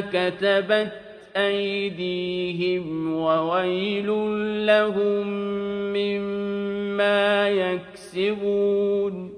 كتبت أيديهم وويل لهم مما يكسبون